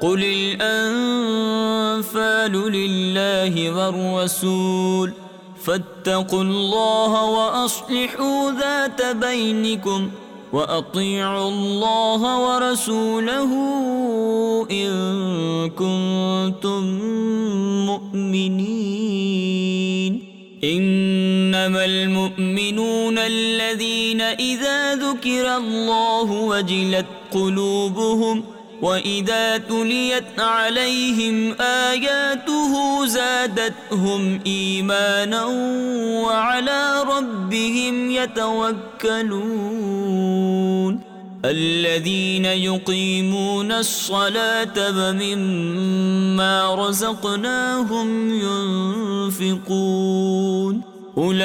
قل الأنفال لله والرسول فاتقوا الله وأصلحوا ذات بينكم وأطيعوا الله ورسوله إن كنتم مؤمنين انما المؤمنون الذين اذا ذكر الله وجلت قلوبهم واذا تليت عليهم اياته زادتهم ايمانا وعلى ربهم يتوكلون الذين يقيمون الصلاة ومما رزقناهم ينفقون أولئك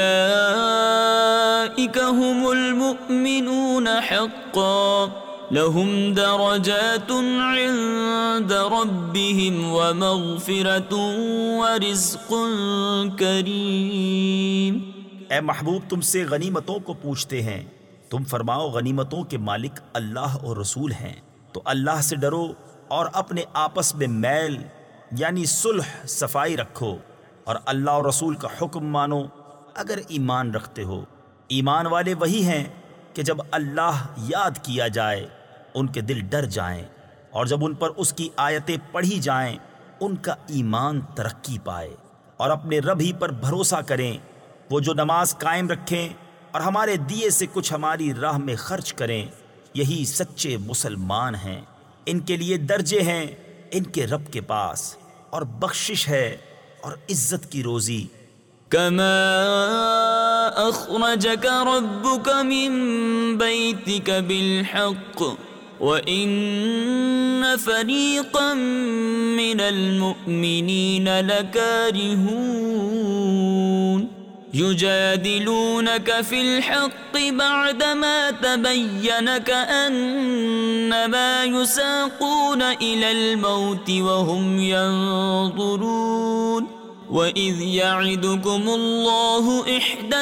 هم المؤمنون حقا لهم درجات عند ربهم ومغفرة ورزق كريم اے محبوب، تم سے غنیمتوں کو پوچھتے ہیں۔ تم فرماؤ، غنیمتوں کے مالک اللہ اور رسول ہیں۔ تو اللہ سے ڈرو اور اپنے آپس میں میل یعنی صلح، صفائی رکھو۔ اور اللہ اور رسول کا حکم مانو، اگر ایمان رکھتے ہو۔ ایمان والے وہی ہیں کہ جب اللہ یاد کیا جائے۔ ان کے دل ڈر جائیں اور جب ان پر اس کی آیتیں پڑھی جائیں، ان کا ایمان ترقی پائے اور اپنے رب ہی پر بھروسہ کریں۔ وہ جو نماز قائم رکھیں اور ہمارے دیے سے کچھ ہماری راہ میں خرچ کریں، یہی سچے مسلمان ہیں۔ ان کے لیے درجے ہیں ان کے رب کے پاس اور بخشش ہے اور عزت کی روزی۔ كما أخرجك ربك من بيتك بالحق۔ وإن فريقا من المؤمنين لكارهون يجادلونك في الحق بعدما تبين كأنما يساقون إلى الموت وهم ينظرون وَإِذْ يَعِدُكُمُ اللَّهُ إِحْدَى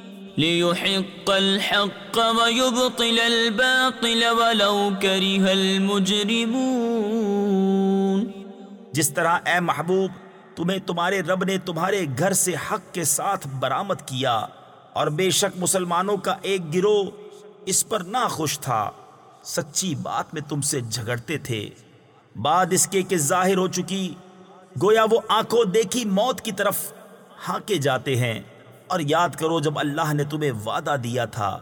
ليحق الحق ويبطل الباطل ولو كره المجرمون جس طرح اے محبوب، تمہیں تمہارے رب نے تمہارے گھر سے حق کے ساتھ برآمد کیا اور بے شک مسلمانوں کا ایک گروہ اس پر نہ خوش تھا۔ سچی بات میں تم سے جھگڑتے تھے۔ بعد اس کے کہ ظاہر ہو چکی، گویا وہ آنکھوں دیکھی موت کی طرف ہانکے جاتے ہیں۔ اور یاد کرو جب اللہ نے تمہیں وعدہ دیا تھا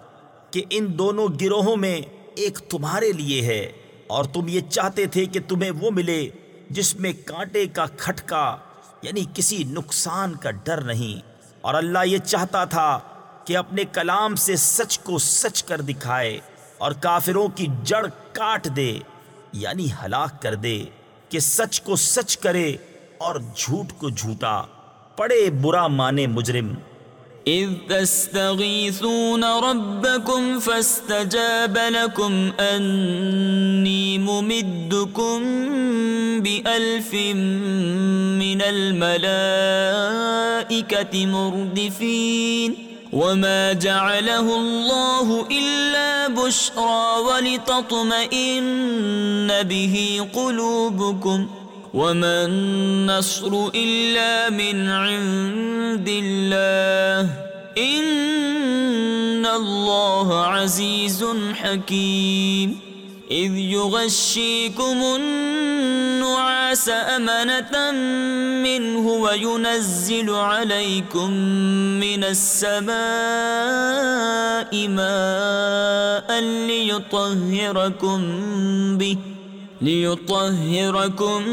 کہ ان دونوں گروہوں میں ایک تمہارے لیے ہے، اور تم یہ چاہتے تھے کہ تمہیں وہ ملے جس میں کانٹے کا کھٹکا یعنی کسی نقصان کا ڈر نہیں۔ اور اللہ یہ چاہتا تھا کہ اپنے کلام سے سچ کو سچ کر دکھائے اور کافروں کی جڑ کاٹ دے یعنی ہلاک کر دے کہ سچ کو سچ کرے اور جھوٹ کو جھوٹا۔ پڑے برا مانے مجرم۔ إذ تستغيثون ربكم فاستجاب لكم أني ممدكم بألف من الملائكة مردفين وما جعله الله إلا بشرى ولتطمئن به قلوبكم وما النصر إلا من عند الله إن الله عزيز حكيم إذ يغشيكم النعاس أمنة منه منه وينزل عليكم من السماء ماء ليطهركم به ليطهركم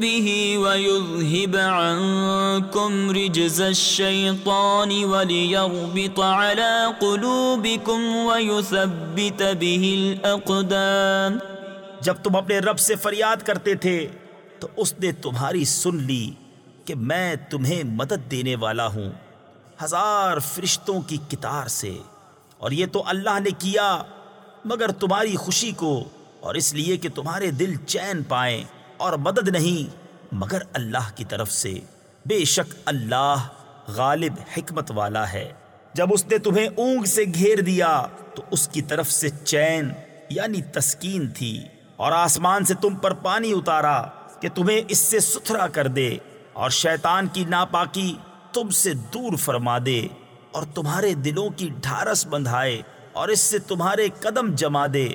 به ويذهب عنكم رجز الشيطان وليربط على قلوبكم ويثبت به الأقدام جب تم اپنے رب سے فریاد کرتے تھے، تو اس نے تمہاری سن لی کہ میں تمہیں مدد دینے والا ہوں ہزار فرشتوں کی کتار سے، اور یہ تو اللہ نے کیا، مگر تمہاری خوشی کو اور اس لیے کہ تمہارے دل چین پائیں اور مدد نہیں، مگر اللہ کی طرف سے۔ بے شک اللہ غالب حکمت والا ہے۔ جب اس نے تمہیں اونگ سے گھیر دیا، تو اس کی طرف سے چین یعنی تسکین تھی، اور آسمان سے تم پر پانی اتارا کہ تمہیں اس سے ستھرا کر دے، اور شیطان کی ناپاکی تم سے دور فرما دے، اور تمہارے دلوں کی ڈھارس بندھائے، اور اس سے تمہارے قدم جما دے۔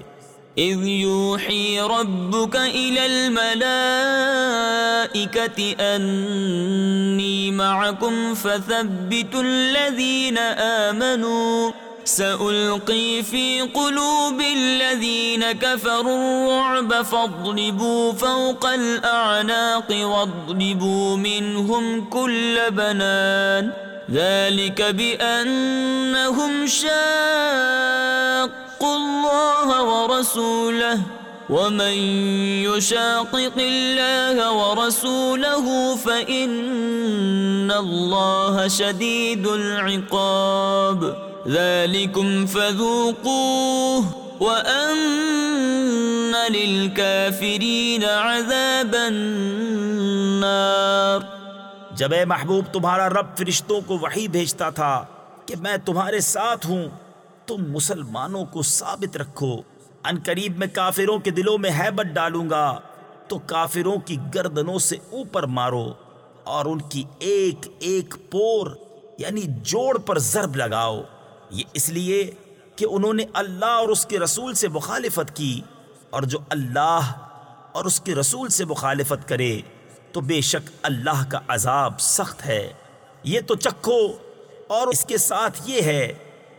اذ يوحي ربك الى الملائكة اني معكم فثبتوا الذين آمنوا. سألقي في قلوب الذين كفروا الرعب فاضربوا فوق الأعناق واضربوا منهم كل بنان. ذلك بأنهم شاق شاقوا الله ورسوله ومن يشاقق الله ورسوله فإن الله شديد العقاب ذلكم فذوقوه وأن للكافرين عذاب النار جب اے محبوب تمہارا رب فرشتوں کو وحی بھیجتا تھا کہ میں تمہارے ساتھ ہوں تم مسلمانوں کو ثابت رکھو۔ ان قریب میں کافروں کے دلوں میں حیبت ڈالوں گا۔ تو کافروں کی گردنوں سے اوپر مارو اور ان کی ایک ایک پور یعنی جوڑ پر ضرب لگاؤ۔ یہ اس لیے کہ انہوں نے اللہ اور اس کے رسول سے مخالفت کی۔ اور جو اللہ اور اس کے رسول سے مخالفت کرے، تو بے شک اللہ کا عذاب سخت ہے۔ یہ تو چکھو۔ اور اس کے ساتھ یہ ہے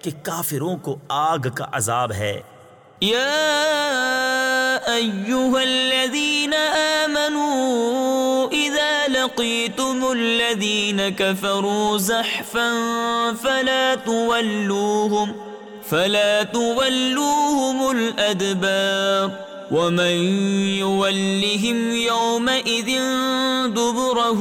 کہ کافروں کو آگ کا عذاب ہے۔ يا أيها الذين آمنوا إذا لقيتم الذين كفروا زحفا فلا تولوهم فلا تولوهم الأدبار ومن يولهم يومئذ دبره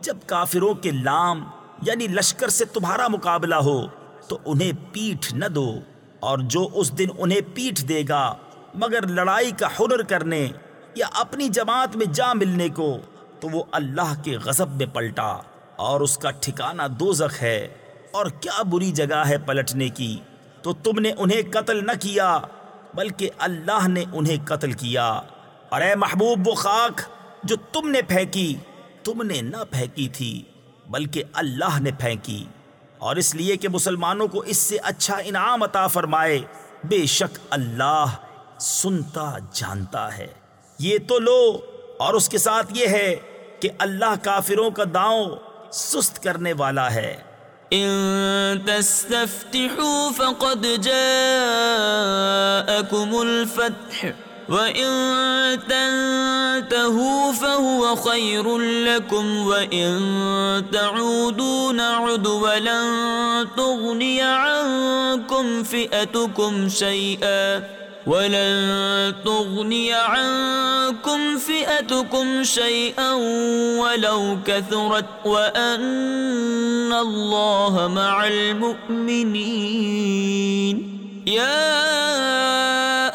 جب کافروں کے لام یعنی لشکر سے تمہارا مقابلہ ہو، تو انہیں پیٹھ نہ دو اور جو اس دن انہیں پیٹھ دے گا، مگر لڑائی کا حنر کرنے یا اپنی جماعت میں جا ملنے کو، تو وہ اللہ کے غضب میں پلٹا اور اس کا ٹھکانہ دوزخ ہے۔ اور کیا بری جگہ ہے پلٹنے کی۔ تو تم نے انہیں قتل نہ کیا، بلکہ اللہ نے انہیں قتل کیا۔ اور اے محبوب وہ خاک جو تم نے پھینکی تم نے نہ پھینکی تھی، بلکہ اللہ نے پھینکی۔ اور اس لیے کہ مسلمانوں کو اس سے اچھا انعام عطا فرمائے، بے شک اللہ سنتا جانتا ہے۔ یہ تو لو، اور اس کے ساتھ یہ ہے کہ اللہ کافروں کا داؤں سست کرنے والا ہے۔ ان تستفتحوا فقد جاءكم الفتح۔ وإن تنتهوا فهو خير لكم وإن تعودوا نعد ولن تغني عنكم فئتكم شيئا ولن تغني عنكم المؤمنين يا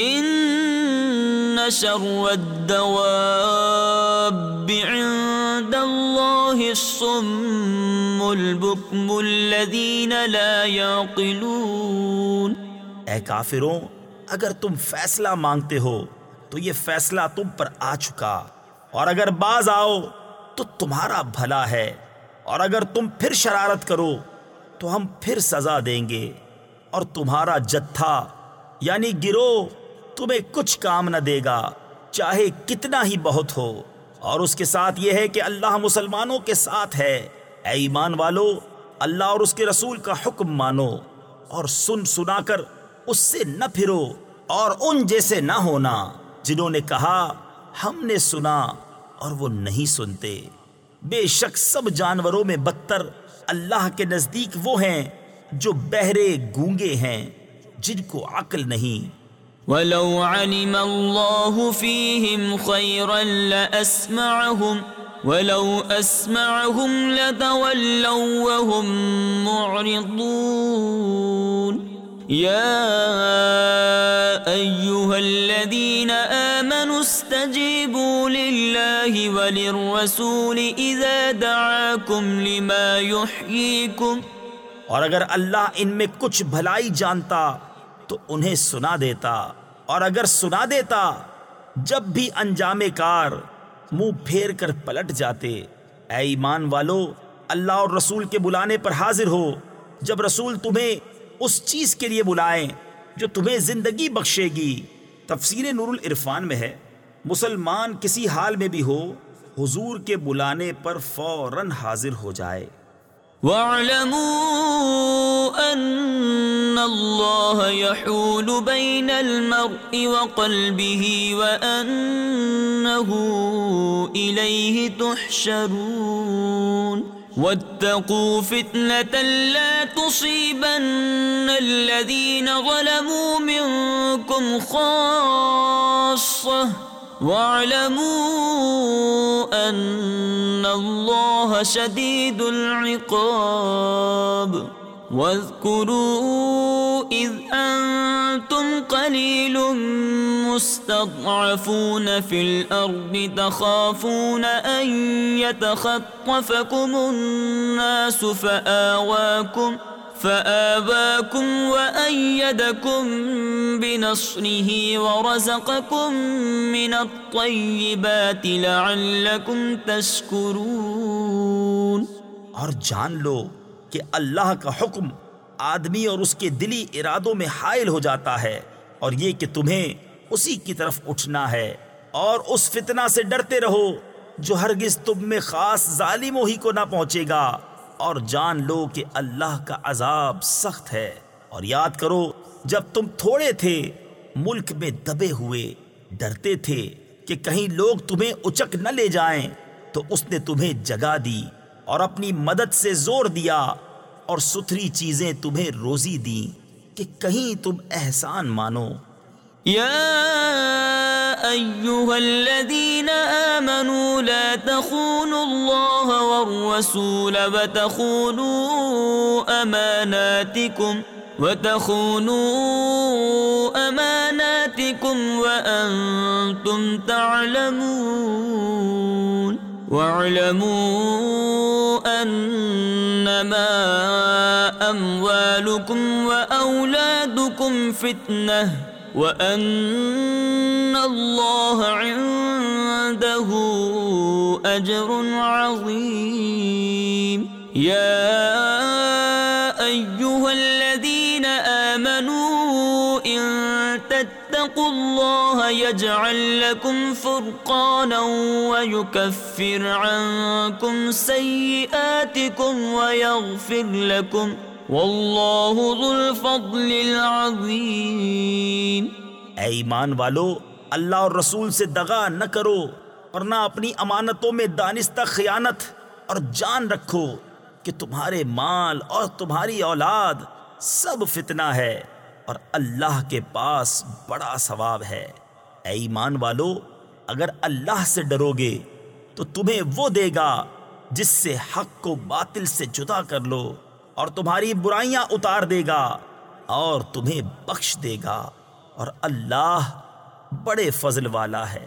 إن شر الدواب عند الله الصم البكم الذين لا يعقلون اے کافروں، اگر تم فیصلہ مانگتے ہو، تو یہ فیصلہ تم پر آ چکا۔ اور اگر باز آؤ، تو تمہارا بھلا ہے۔ اور اگر تم پھر شرارت کرو، تو ہم پھر سزا دیں گے۔ اور تمہارا جتھا یعنی گرو تمہیں کچھ کام نہ دے گا، چاہے کتنا ہی بہت ہو۔ اور اس کے ساتھ یہ ہے کہ اللہ مسلمانوں کے ساتھ ہے۔ اے ایمان والو، اللہ اور اس کے رسول کا حکم مانو۔ اور سن سنا کر اس سے نہ پھرو اور ان جیسے نہ ہونا جنہوں نے کہا، ہم نے سنا اور وہ نہیں سنتے۔ بے شک سب جانوروں میں بدتر اللہ کے نزدیک وہ ہیں جو بہرے گونگے ہیں، جن کو عقل نہیں۔ ولو علم الله فيهم خيرا لأسمعهم، ولو أسمعهم لتولوا وهم معرضون. يا أيها الذين آمنوا استجيبوا لله وللرسول إذا دعاكم لما يحييكم. اور اگر اللہ ان میں کچھ بھلائی جانتا تو انہیں سنا دیتا اور اگر سنا دیتا، جب بھی انجام کار منہ پھیر کر پلٹ جاتے، اے ایمان والو، اللہ اور رسول کے بلانے پر حاضر ہو۔ جب رسول تمہیں اس چیز کے لیے بلائیں جو تمہیں زندگی بخشے گی۔ تفسیر نور العرفان میں ہے، مسلمان کسی حال میں بھی ہو، حضور کے بلانے پر فوراً حاضر ہو جائے۔ واعلموا أن الله يحول بين المرء وقلبه وأنه إليه تحشرون. واتقوا فتنة لا تصيبن الذين ظلموا منكم خاصة. واعلموا ان الله شديد العقاب. واذكروا اذ انتم قليل مستضعفون في الارض تخافون ان يتخطفكم الناس فآواكم فآباكم وأيدكم بنصره ورزقكم من الطيبات لعلكم تشكرون اور جان لو کہ اللہ کا حکم آدمی اور اس کے دلی ارادوں میں حائل ہو جاتا ہے اور یہ کہ تمہیں اسی کی طرف اٹھنا ہے اور اس فتنہ سے ڈرتے رہو جو ہرگز تم میں خاص ظالموں ہی کو نہ پہنچے گا۔ اور جان لو کہ اللہ کا عذاب سخت ہے۔ اور یاد کرو، جب تم تھوڑے تھے، ملک میں دبے ہوئے، ڈرتے تھے کہ کہیں لوگ تمہیں اچک نہ لے جائیں، تو اس نے تمہیں جگا دی اور اپنی مدد سے زور دیا اور ستھری چیزیں تمہیں روزی دی کہ کہیں تم احسان مانو۔ يا أيها الذين آمنوا لا تخونوا الله والرسول وتخونوا أماناتكم وتخونوا أماناتكم وأنتم تعلمون واعلموا أنما أموالكم وأولادكم فتنةٌ وَأَنَّ اللَّهَ عِندَهُ اجر عظیم یا ایوہ الذین آمنوا ان تتقوا اللہ یجعل لکم فرقانا ویکفر عنکم سیئاتکم ویغفر لکم واللہ ذو الفضل العظیم اے ایمان والو، اللہ اور رسول سے دغا نہ کرو۔ اور نہ اپنی امانتوں میں دانستہ خیانت، اور جان رکھو کہ تمہارے مال اور تمہاری اولاد سب فتنہ ہے اور اللہ کے پاس بڑا ثواب ہے۔ اے ایمان والو، اگر اللہ سے ڈرو گے تو تمہیں وہ دے گا جس سے حق کو باطل سے جدا کر لو اور تمہاری برائیاں اتار دے گا اور تمہیں بخش دے گا اور اللہ بڑے فضل والا ہے۔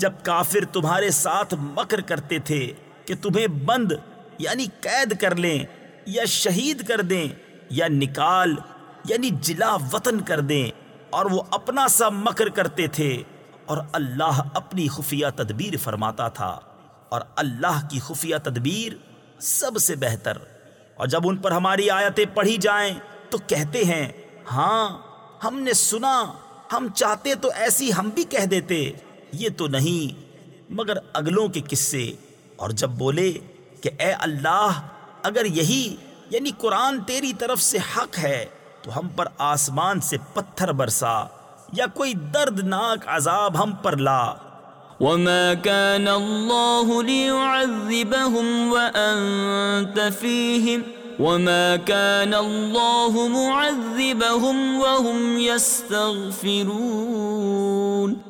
جب کافر تمہارے ساتھ مکر کرتے تھے کہ تمہیں بند یعنی قید کر لیں یا شہید کر دیں یا نکال یعنی جلا وطن کر دیں، اور وہ اپنا سا مکر کرتے تھے۔ اور اللہ اپنی خفیہ تدبیر فرماتا تھا۔ اور اللہ کی خفیہ تدبیر سب سے بہتر۔ اور جب ان پر ہماری آیتیں پڑھی جائیں تو کہتے ہیں ہاں ہم نے سنا، ہم چاہتے تو ایسی ہم بھی کہہ دیتے۔ یہ تو نہیں، مگر اگلوں کے قصے۔ اور جب بولے کہ اے اللہ، اگر یہی یعنی قرآن تیری طرف سے حق ہے، تو ہم پر آسمان سے پتھر برسا، یا کوئی دردناک عذاب ہم پر لا۔ وما كان الله ليعذبهم وأنت فيهم وما كان الله معذبهم وهم يستغفرون۔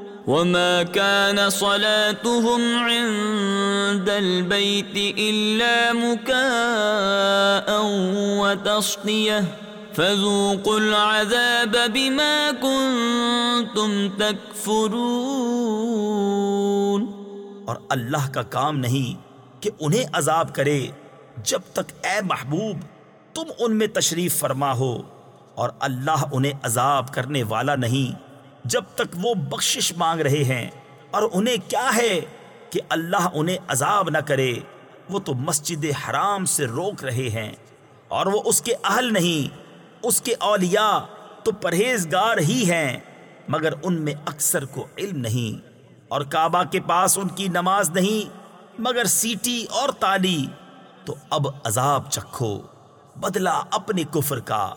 وما كان صلاتهم عند البيت إلا مكاء وتصطيه فذوقوا العذاب بما كنتم تكفرون اور اللہ کا کام نہیں کہ انہیں عذاب کرے جب تک اے محبوب تم ان میں تشریف فرما ہو اور اللہ انہیں عذاب کرنے والا نہیں۔ جب تک وہ بخشش مانگ رہے ہیں اور انہیں کیا ہے کہ اللہ انہیں عذاب نہ کرے، وہ تو مسجد حرام سے روک رہے ہیں اور وہ اس کے اہل نہیں، اس کے اولیاء تو پرہیزگار ہی ہیں، مگر ان میں اکثر کو علم نہیں اور کعبہ کے پاس ان کی نماز نہیں، مگر سیٹی اور تالی، تو اب عذاب چکھو، بدلہ اپنے کفر کا۔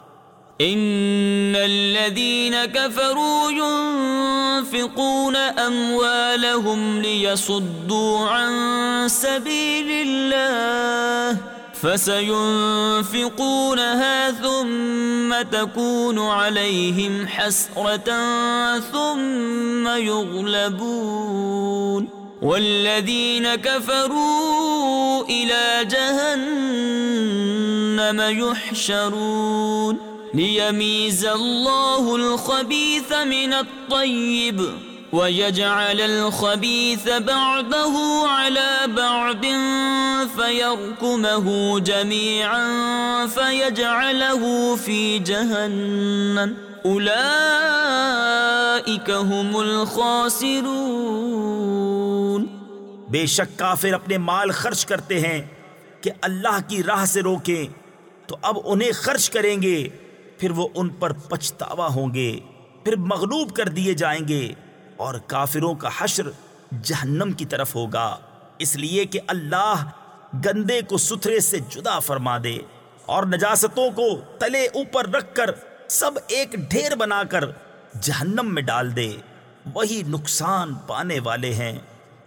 ان الذين كفروا ينفقون اموالهم ليصدوا عن سبيل الله فسينفقونها ثم تكون عليهم حسرة ثم يغلبون والذين كفروا إلى جهنم يحشرون ليميز الله الخبيث من الطيب ويجعل الخبيث بعضه على بعض فيركمه جميعا فيجعله في جهنم. أولئك هم الخاسرون. بے شک کافر اپنے مال خرچ کرتے ہیں کہ اللہ کی راہ سے روکیں تو اب انہیں خرچ کریں گے۔ پھر وہ ان پر پچھتاوا ہوں گے، پھر مغلوب کر دیے جائیں گے اور کافروں کا حشر جہنم کی طرف ہوگا۔ اس لیے کہ اللہ گندے کو ستھرے سے جدا فرما دے اور نجاستوں کو تلے اوپر رکھ کر سب ایک ڈھیر بنا کر جہنم میں ڈال دے۔ وہی نقصان پانے والے ہیں۔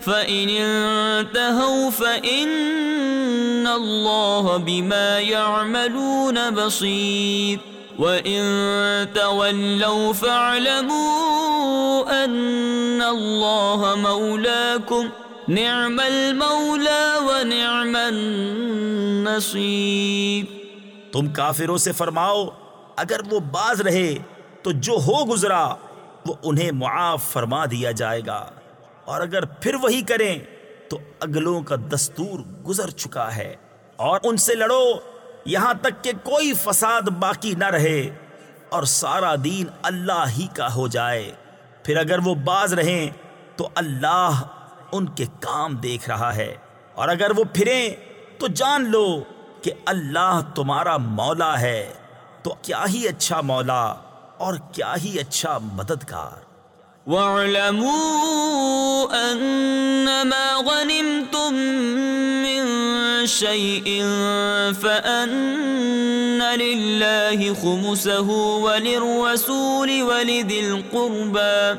فَإِنِ انْتَهَوْا فَإِنَّ اللَّهَ بِمَا يَعْمَلُونَ بَصِيرٌ وَإِن تَوَلَّوْا فَاعْلَمُوا أَنَّ اللَّهَ مَوْلَاكُمْ نِعْمَ الْمَوْلَى وَنِعْمَ النَّصِيرُ تم کافروں سے فرماؤ، اگر وہ باز رہے تو جو ہو گزرا، وہ انہیں معاف فرما دیا جائے گا۔ اور اگر پھر وہی کریں تو اگلوں کا دستور گزر چکا ہے اور ان سے لڑو، یہاں تک کہ کوئی فساد باقی نہ رہے اور سارا دین اللہ ہی کا ہو جائے۔ پھر اگر وہ باز رہیں تو اللہ ان کے کام دیکھ رہا ہے۔ اور اگر وہ پھریں تو جان لو کہ اللہ تمہارا مولا ہے۔ تو کیا ہی اچھا مولا اور کیا ہی اچھا مددگار۔ وَاعْلَمُوا أَنَّمَا غَنِمْتُمْ مِنْ شَيْءٍ فَأَنَّ لِلَّهِ خُمُسَهُ وَلِلرَّسُولِ وَلِذِي الْقُرْبَى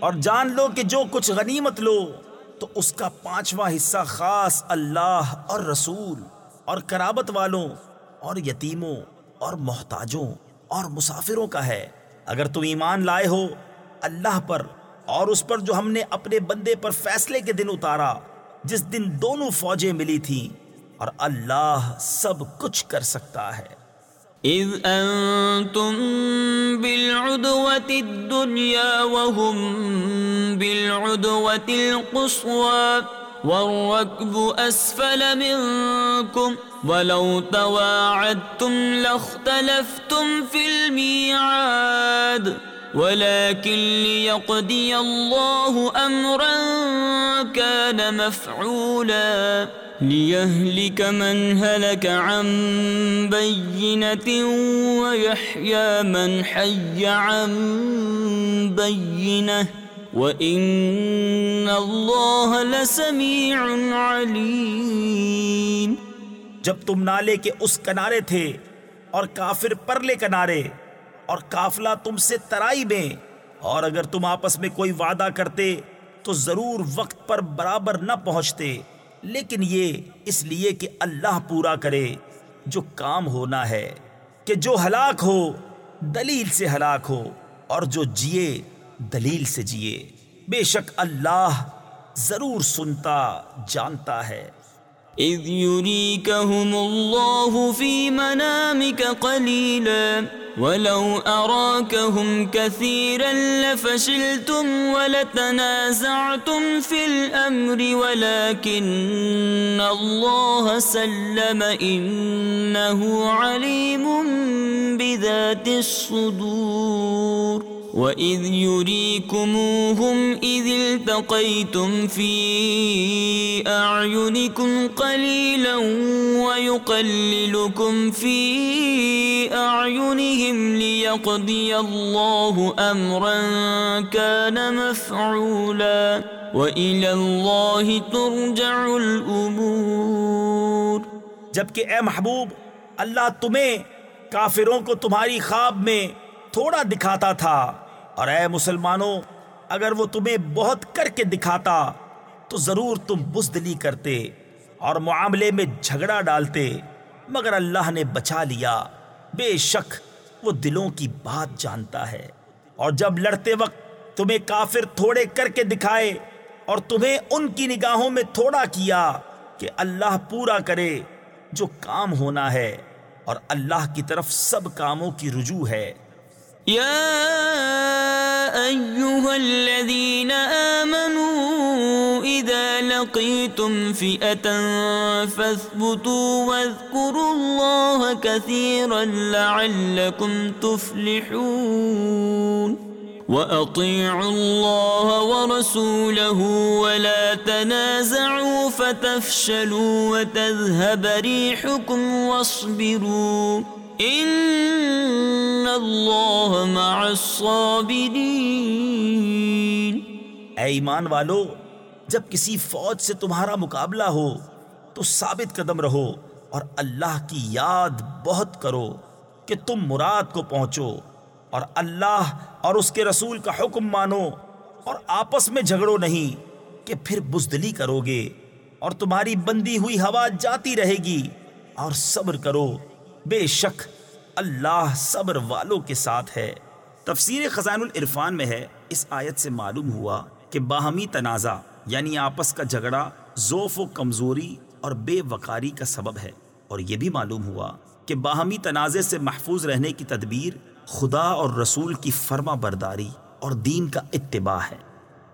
اور جان لو کہ جو کچھ غنیمت لو، تو اس کا پانچواں حصہ خاص اللہ اور رسول اور کرابت والوں اور یتیموں اور محتاجوں اور مسافروں کا ہے۔ اگر تم ایمان لائے ہو اللہ پر اور اس پر جو ہم نے اپنے بندے پر فیصلے کے دن اتارا، جس دن دونوں فوجیں ملی تھیں، اور اللہ سب کچھ کر سکتا ہے۔ اذ انتم بالعدوة الدنيا وهم بالعدوة القصوى والركب اسفل منكم ولو تواعدتم لاختلفتم في الميعاد ولكن ليقضي الله امرا كان مفعولا ليهلك من هلك عن بينة ويحيى من حي عن بينة وإن الله لسميع عليم جب تم نالے کے اس کنارے تھے اور کافر پرلے کنارے اور قافلہ تم سے ترائی میں اور اگر تم آپس میں کوئی وعدہ کرتے تو ضرور وقت پر برابر نہ پہنچتے۔ لیکن یہ اس لیے کہ اللہ پورا کرے جو کام ہونا ہے، کہ جو ہلاک ہو، دلیل سے ہلاک ہو، اور جو جیے، دلیل سے جیے۔ بے شک اللہ ضرور سنتا، جانتا ہے۔ اذ يريكهم الله في منامك قليلا ولو أراكهم كثيرا لفشلتم ولتنازعتم في الأمر ولكن الله سلم إنه عليم بذات الصدور. وَإِذْ يُرِيكُمُوهُمْ إِذِ الْتَقَيْتُمْ فِي أَعْيُنِكُمْ قَلِيلًا وَيُقَلِّلُكُمْ فِي أَعْيُنِهِمْ لِيَقْضِيَ اللَّهُ أَمْرًا كَانَ مَفْعُولًا وَإِلَى اللَّهِ تُرْجَعُ الْأُمُورِ جبکہ اے محبوب، اللہ تمہیں کافروں کو تمہاری خواب میں تھوڑا دکھاتا تھا۔ اور اے مسلمانوں، اگر وہ تمہیں بہت کر کے دکھاتا، تو ضرور تم بزدلی کرتے اور معاملے میں جھگڑا ڈالتے، مگر اللہ نے بچا لیا۔ بے شک وہ دلوں کی بات جانتا ہے۔ اور جب لڑتے وقت تمہیں کافر تھوڑے کر کے دکھائے اور تمہیں ان کی نگاہوں میں تھوڑا کیا کہ اللہ پورا کرے، جو کام ہونا ہے اور اللہ کی طرف سب کاموں کی رجوع ہے۔ يا أيها الذين آمنوا إذا لقيتم فئة فاثبتوا واذكروا الله كثيرا لعلكم تفلحون وأطيعوا الله ورسوله ولا تنازعوا فتفشلوا وتذهب ريحكم واصبروا ان اللہ مع الصابرین اے ایمان والو، جب کسی فوج سے تمہارا مقابلہ ہو، تو ثابت قدم رہو اور اللہ کی یاد بہت کرو کہ تم مراد کو پہنچو اور اللہ اور اس کے رسول کا حکم مانو اور آپس میں جھگڑو نہیں کہ پھر بزدلی کرو گے اور تمہاری بندی ہوئی ہوا جاتی رہے گی اور صبر کرو بے شک اللہ صبر والوں کے ساتھ ہے۔ تفسیر خزان العرفان میں ہے۔ اس آیت سے معلوم ہوا کہ باہمی تنازع یعنی آپس کا جھگڑا ذوف و کمزوری اور بے وقاری کا سبب ہے۔ اور یہ بھی معلوم ہوا کہ باہمی تنازع سے محفوظ رہنے کی تدبیر خدا اور رسول کی فرما برداری اور دین کا اتباع ہے۔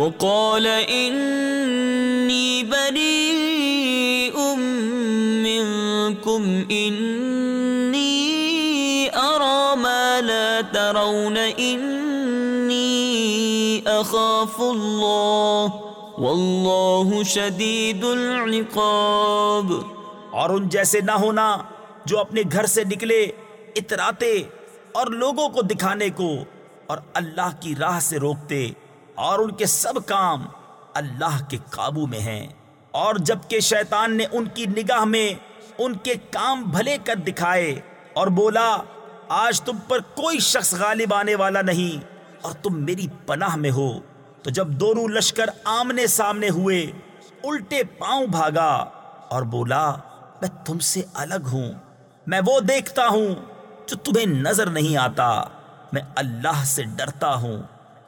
وقال انی بریء منکم انی ارى ما لا ترون انی اخاف اللہ واللہ شدید العقاب. اور ان جیسے نہ ہونا جو اپنے گھر سے نکلے، اتراتے اور لوگوں کو دکھانے کو اور اللہ کی راہ سے روکتے۔ اور ان کے سب کام اللہ کے قابو میں ہیں۔ اور جبکہ شیطان نے ان کی نگاہ میں ان کے کام بھلے کر دکھائے اور بولا، آج تم پر کوئی شخص غالب آنے والا نہیں اور تم میری پناہ میں ہو۔ تو جب دونوں لشکر آمنے سامنے ہوئے، الٹے پاؤں بھاگا اور بولا، میں تم سے الگ ہوں، میں وہ دیکھتا ہوں جو تمہیں نظر نہیں آتا، میں اللہ سے ڈرتا ہوں۔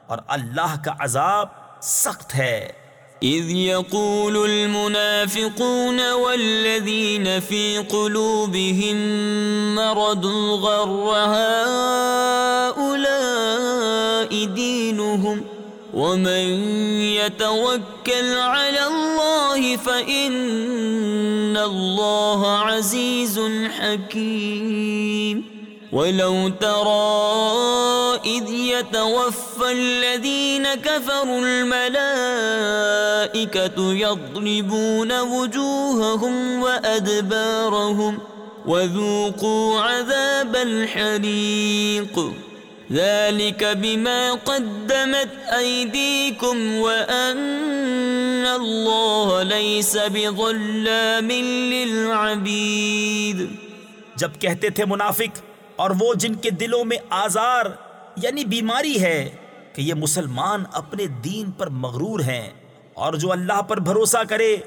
اور اللہ کا عذاب سخت ہے۔ اذ يقول المنافقون والذين في قلوبهم مرض غر هؤلاء دينهم ومن يتوكل على الله فإن الله عزيز حكيم ولو ترى إذ يتوفى الذين كفروا الملائكة يضربون وجوههم وأدبارهم وذوقوا عذاب الحريق. ذلك بما قدمت أيديكم وأن الله ليس بظلام للعبيد. جب کہتے تھے منافق اور وہ جن کے دلوں میں آزار یعنی بیماری ہے کہ یہ مسلمان اپنے دین پر مغرور ہیں اور جو اللہ پر بھروسہ کرے،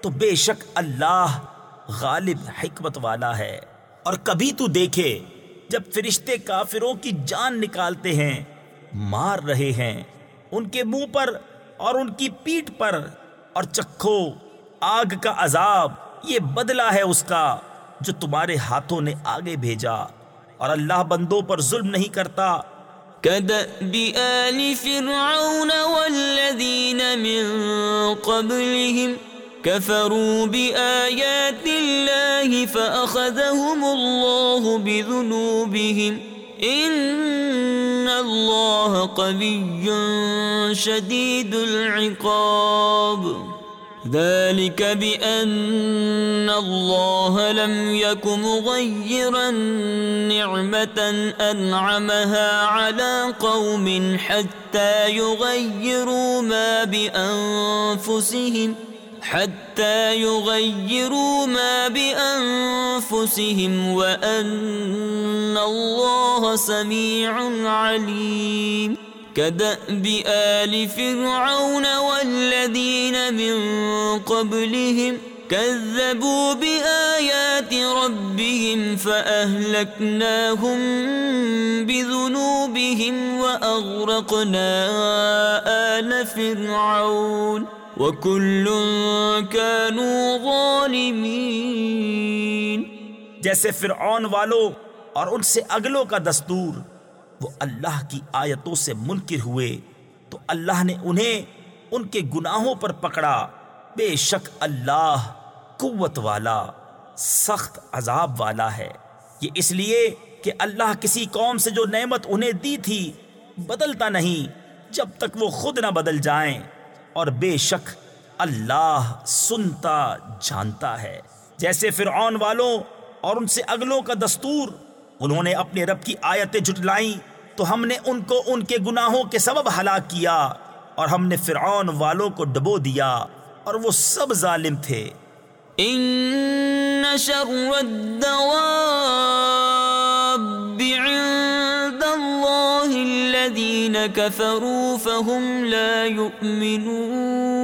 تو بے شک اللہ غالب حکمت والا ہے۔ اور کبھی تو دیکھے، جب فرشتے کافروں کی جان نکالتے ہیں، مار رہے ہیں ان کے منہ پر اور ان کی پیٹ پر، اور چکھو، آگ کا عذاب، یہ بدلہ ہے اس کا جو تمہارے ہاتھوں نے آگے بھیجا۔ اور اللہ بندوں پر ظلم نہیں کرتا۔ كدأب آل فرعون والذين من قبلهم كفروا بآيات الله فأخذهم الله بذنوبهم إن الله قوي شديد العقاب۔ ذلك بأن الله لم يك مغيرا نعمة أنعمها على قوم حتى يغيروا ما بأنفسهم حتى يغيروا ما بأنفسهم وأن الله سميع عليم كدأب آل فرعون والذين من قبلهم كذبوا بآيات ربهم فأهلكناهم بذنوبهم وأغرقنا آل فرعون وَكُلٌّ كَانُوا ظَالِمِينَ جیسے فرعون والوں اور ان سے اگلوں کا دستور وہ اللہ کی آیتوں سے منکر ہوئے، تو اللہ نے انہیں ان کے گناہوں پر پکڑا۔ بے شک اللہ قوت والا، سخت عذاب والا ہے۔ یہ اس لیے کہ اللہ کسی قوم سے جو نعمت انہیں دی تھی، بدلتا نہیں۔ جب تک وہ خود نہ بدل جائیں، اور بے شک اللہ سنتا، جانتا ہے۔ جیسے فرعون والوں اور ان سے اگلوں کا دستور انہوں نے اپنے رب کی آیتیں جٹلائیں تو ہم نے ان کو ان کے گناہوں کے سبب ہلاک کیا اور ہم نے فرعون والوں کو ڈبو دیا اور وہ سب ظالم تھے۔ ان شر الدواب عند الله الذين كفروا فهم لا يؤمنون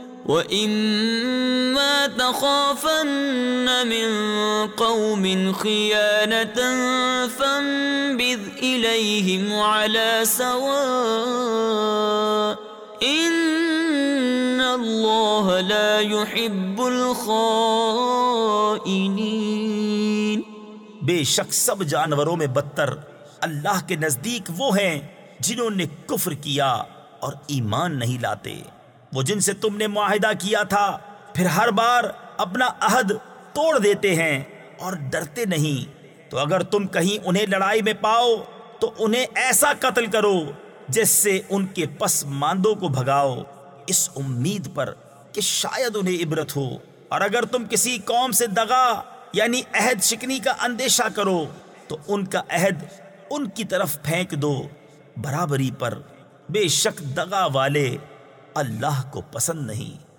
وإما تخافن من قوم خيانة فانبذ إليهم على سواء إن الله لا يحب الخائنين بے شک سب جانوروں میں بدتر اللہ کے نزدیک وہ ہیں جنہوں نے کفر کیا اور ایمان نہیں لاتے۔ وہ جن سے تم نے معاہدہ کیا تھا، پھر ہر بار اپنا عہد توڑ دیتے ہیں اور ڈرتے نہیں۔ تو اگر تم کہیں انہیں لڑائی میں پاؤ، تو انہیں ایسا قتل کرو جس سے ان کے پس ماندوں کو بھگاؤ۔ اس امید پر کہ شاید انہیں عبرت ہو۔ اور اگر تم کسی قوم سے دغا یعنی عہد شکنی کا اندیشہ کرو، تو ان کا عہد ان کی طرف پھینک دو۔ برابری پر بے شک دغا والے اللہ کو پسند نہیں۔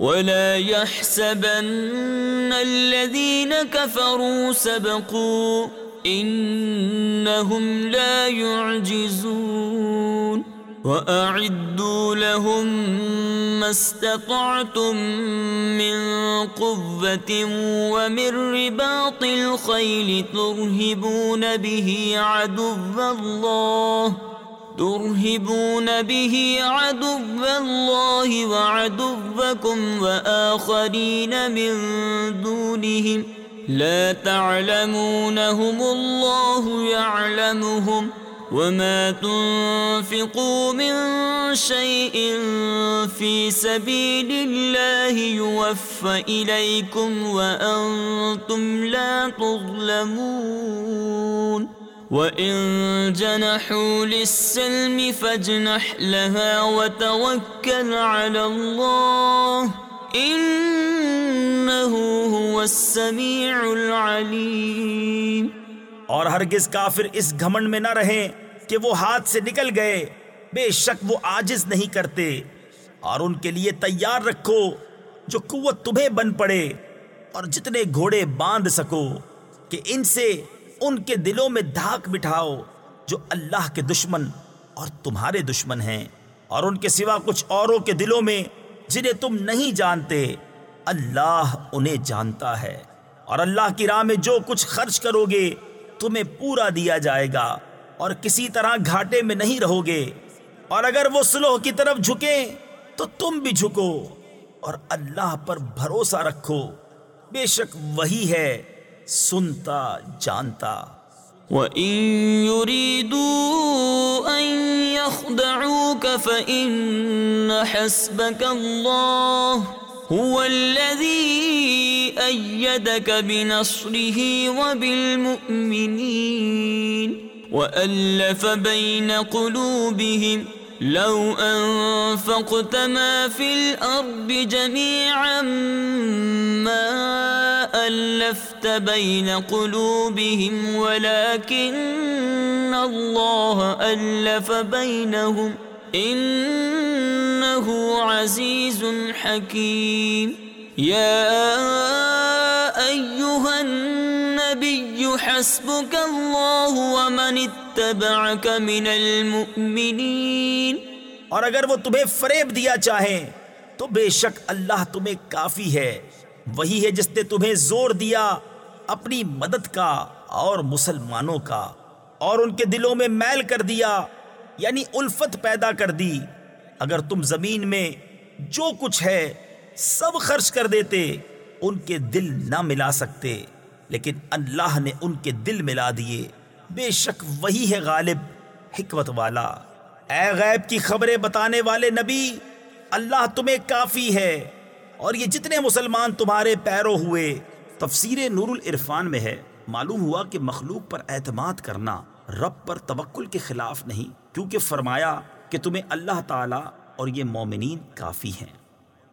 ولا يحسبن الذين كفروا سبقوا إنهم لا يعجزون۔ وأعدوا لهم ما استطعتم من قوة ومن رباط الخيل ترهبون به عدو الله ترهبون به عدو الله وعدوكم وآخرين من دونهم لا تعلمونهم الله يعلمهم وما تنفقوا من شيء في سبيل الله يوفى إليكم وأنتم لا تظلمون وإن جنحوا للسلم فاجنح لها وتوكل على الله إنه هو السميع العليم اور ہرگز کافر اس گھمنڈ میں نہ رہیں کہ وہ ہاتھ سے نکل گئے۔ بے شک وہ آجز نہیں کرتے۔ اور ان کے لیے تیار رکھو جو قوت تمہیں بن پڑے اور جتنے گھوڑے باندھ سکو کہ ان سے ان کے دلوں میں دھاک بٹھاؤ جو اللہ کے دشمن اور تمہارے دشمن ہیں اور ان کے سوا کچھ اوروں کے دلوں میں جنہیں تم نہیں جانتے، اللہ انہیں جانتا ہے۔ اور اللہ کی راہ میں جو کچھ خرچ کرو گے، تمہیں پورا دیا جائے گا۔ اور کسی طرح گھاٹے میں نہیں رہو گے۔ اور اگر وہ سلوح کی طرف جھکیں، تو تم بھی جھکو۔ اور اللہ پر بھروسہ رکھو۔ بے شک وہی ہے۔ سنتا، جانتا۔ وَإِن يُرِيدُوا أَن يَخْدَعُوكَ فَإِنَّ حَسْبَكَ اللَّهُ هو الذي أيدك بنصره وبالمؤمنين وألف بين قلوبهم لو أنفقت ما في الأرض جميعا ما ألفت بين قلوبهم ولكن الله ألف بينهم ۖ انہو عزیز حکیم یا ایوہ النبی حسبک اللہ ومن اتبعک من المؤمنین اور اگر وہ تمہیں فریب دیا چاہیں تو بے شک اللہ تمہیں کافی ہے۔ وہی ہے جس نے تمہیں زور دیا اپنی مدد کا اور مسلمانوں کا، اور ان کے دلوں میں میل کر دیا یعنی الفت پیدا کر دی۔ اگر تم زمین میں جو کچھ ہے سب خرچ کر دیتے، ان کے دل نہ ملا سکتے۔ لیکن اللہ نے ان کے دل ملا دیے۔ بے شک وہی ہے غالب، حکمت والا۔ اے غیب کی خبریں بتانے والے نبی، اللہ تمہیں کافی ہے۔ اور یہ جتنے مسلمان تمہارے پیرو ہوئے، تفسیر نور العرفان میں ہے۔ معلوم ہوا کہ مخلوق پر اعتماد کرنا رب پر توکل کے خلاف نہیں، کیونکہ فرمایا کہ تمہیں اللہ تعالی اور یہ مومنین کافی ہیں۔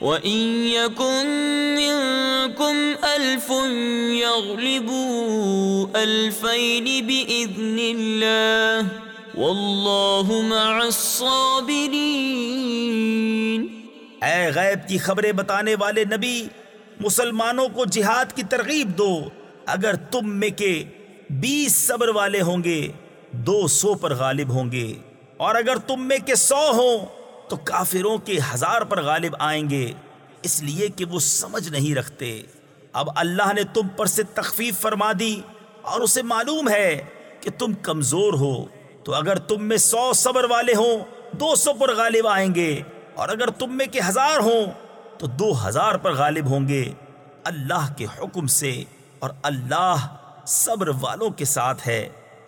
وَإِن يَكُن مِّنكُمْ أَلْفٌ يَغْلِبُوا أَلْفَيْنِ بِإِذْنِ اللَّهِ وَاللَّهُ مَعَ الصَّابِرِينَ اے غیب کی خبریں بتانے والے نبی، مسلمانوں کو جہاد کی ترغیب دو۔ اگر تم میں کے بیس صبر والے ہوں گے، دو سو پر غالب ہوں گے۔ اور اگر تم میں کے سو ہوں تو کافروں کے ہزار پر غالب آئیں گے، اس لیے کہ وہ سمجھ نہیں رکھتے۔ اب اللہ نے تم پر سے تخفیف فرما دی اور اسے معلوم ہے کہ تم کمزور ہو۔ تو اگر تم میں سو صبر والے ہوں، دو سو پر غالب آئیں گے، اور اگر تم میں کے ہزار ہوں، تو دو ہزار پر غالب ہوں گے۔ اللہ کے حکم سے اور اللہ صبر والوں کے ساتھ ہے۔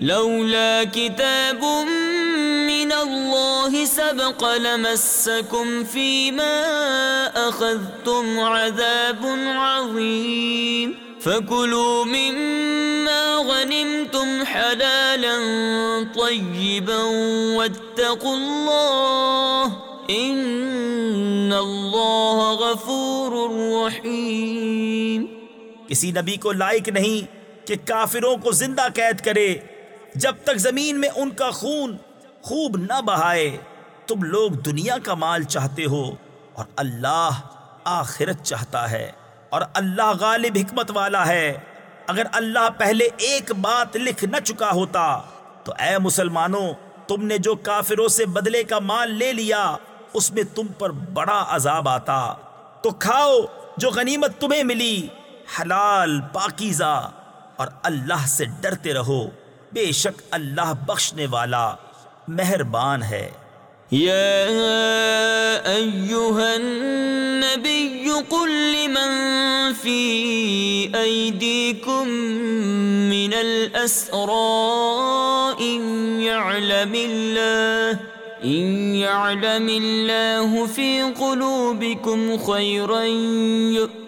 لولا كتاب من الله سبق لمسكم فيما أخذتم عذاب عظيم. فكلوا مما غنمتم حلالا طيبا واتقوا الله إن الله غفور رحيم. کسی نبی کو لائق نہیں کہ کافروں کو زندہ قید کرے جب تک زمین میں ان کا خون خوب نہ بہائے، تم لوگ دنیا کا مال چاہتے ہو اور اللہ آخرت چاہتا ہے اور اللہ غالب حکمت والا ہے۔ اگر اللہ پہلے ایک بات لکھ نہ چکا ہوتا، تو اے مسلمانوں، تم نے جو کافروں سے بدلے کا مال لے لیا، اس میں تم پر بڑا عذاب آتا۔ تو کھاؤ جو غنیمت تمہیں ملی، حلال، پاکیزہ اور اللہ سے ڈرتے رہو۔ بے شک اللہ بخشنے والا مہربان ہے۔ يا أيها النبي قل لمن في أيديكم من الأسرى إن يعلم الله إن يعلم الله في قلوبكم خيرا يؤمن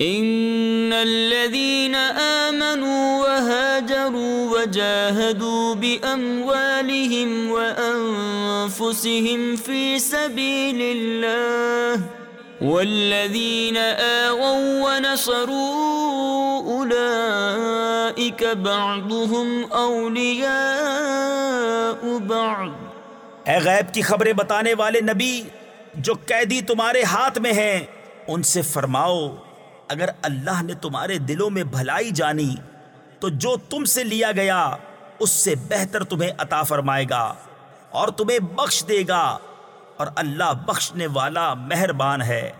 ان الذين امنوا وهاجروا وجاهدوا باموالهم وانفسهم في سبيل الله والذين آووا ونصروا اولئك بعضهم اولياء بعض اے غیب کی خبریں بتانے والے نبی جو قیدی تمہارے ہاتھ میں ہیں، ان سے فرماؤ اگر اللہ نے تمہارے دلوں میں بھلائی جانی، تو جو تم سے لیا گیا، اس سے بہتر تمہیں عطا فرمائے گا اور تمہیں بخش دے گا۔ اور اللہ بخشنے والا مہربان ہے۔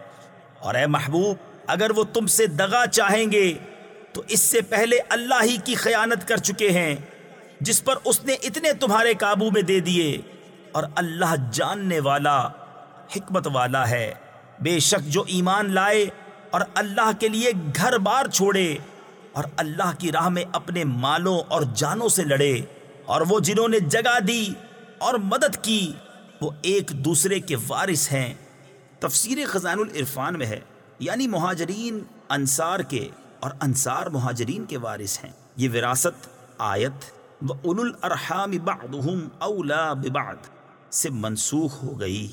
اور اے محبوب، اگر وہ تم سے دغا چاہیں گے، تو اس سے پہلے اللہ ہی کی خیانت کر چکے ہیں، جس پر اس نے اتنے تمہارے قابو میں دے دیے۔ اور اللہ جاننے والا، حکمت والا ہے۔ بے شک جو ایمان لائے اور اللہ کے لیے گھر بار چھوڑے اور اللہ کی راہ میں اپنے مالوں اور جانوں سے لڑے اور وہ جنہوں نے جگہ دی اور مدد کی، وہ ایک دوسرے کے وارث ہیں۔ تفسیر خزان العرفان میں ہے یعنی مہاجرین انصار کے اور انصار مہاجرین کے وارث ہیں۔ یہ وراثت، آیت و اول الارحام بعضهم اولا ببعض سے منسوخ ہو گئی۔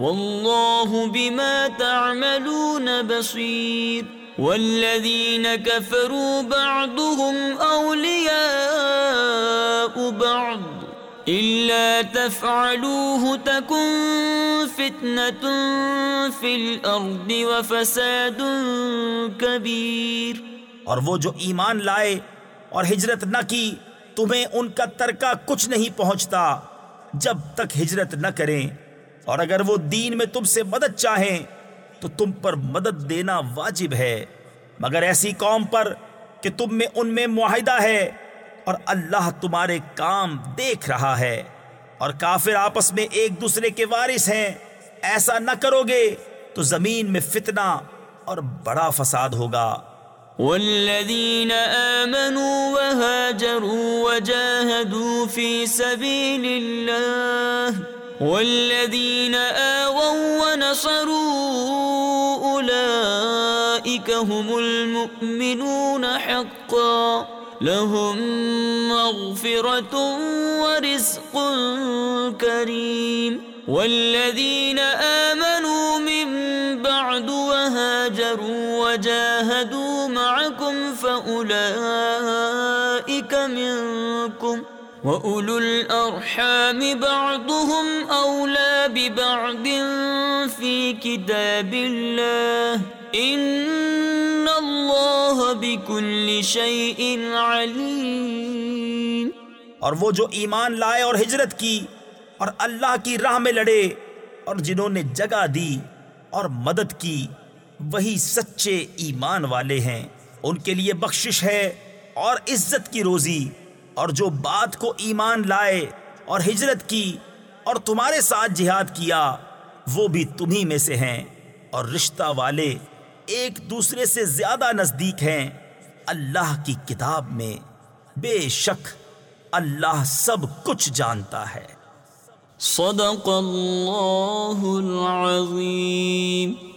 والله بما تعملون بصير والذين كفروا بعضهم أولياء بعض إلا تفعلوه تكن فتنة في الأرض وفساد كبير اور وہ جو ایمان لائے اور ہجرت نہ کی، تمہیں ان کا ترکہ کچھ نہیں پہنچتا۔ جب تک ہجرت نہ کریں اور اگر وہ دین میں تم سے مدد چاہیں تو تم پر مدد دینا واجب ہے۔ مگر ایسی قوم پر کہ تم میں ان میں معاہدہ ہے اور اللہ تمہارے کام دیکھ رہا ہے۔ اور کافر آپس میں ایک دوسرے کے وارث ہیں۔ ایسا نہ کرو گے تو زمین میں فتنہ اور بڑا فساد ہوگا۔ والذين آمنوا وهاجروا وجاهدوا في سبيل الله والذين آووا ونصروا أولئك هم المؤمنون حقا لهم مغفرة ورزق كريم والذين آمنوا من بعد وهاجروا وجاهدوا معكم فأولئك منكم وَأُولُو الْأَرْحَامِ بَعْضُهُمْ أَوْلَى بِبَعْضٍ فِي كِتَابِ اللَّهِ إِنَّ اللَّهَ بِكُلِّ شَيْءٍ عَلِيمٌ اور وہ جو ایمان لائے اور ہجرت کی اور اللہ کی راہ میں لڑے اور جنہوں نے جگہ دی اور مدد کی، وہی سچے ایمان والے ہیں۔ ان کے لیے بخشش ہے اور عزت کی روزی۔ اور جو بات کو ایمان لائے اور ہجرت کی اور تمہارے ساتھ جہاد کیا، وہ بھی تمہیں میں سے ہیں۔ اور رشتہ والے ایک دوسرے سے زیادہ نزدیک ہیں۔ اللہ کی کتاب میں بے شک اللہ سب کچھ جانتا ہے۔ صدق اللہ العظیم۔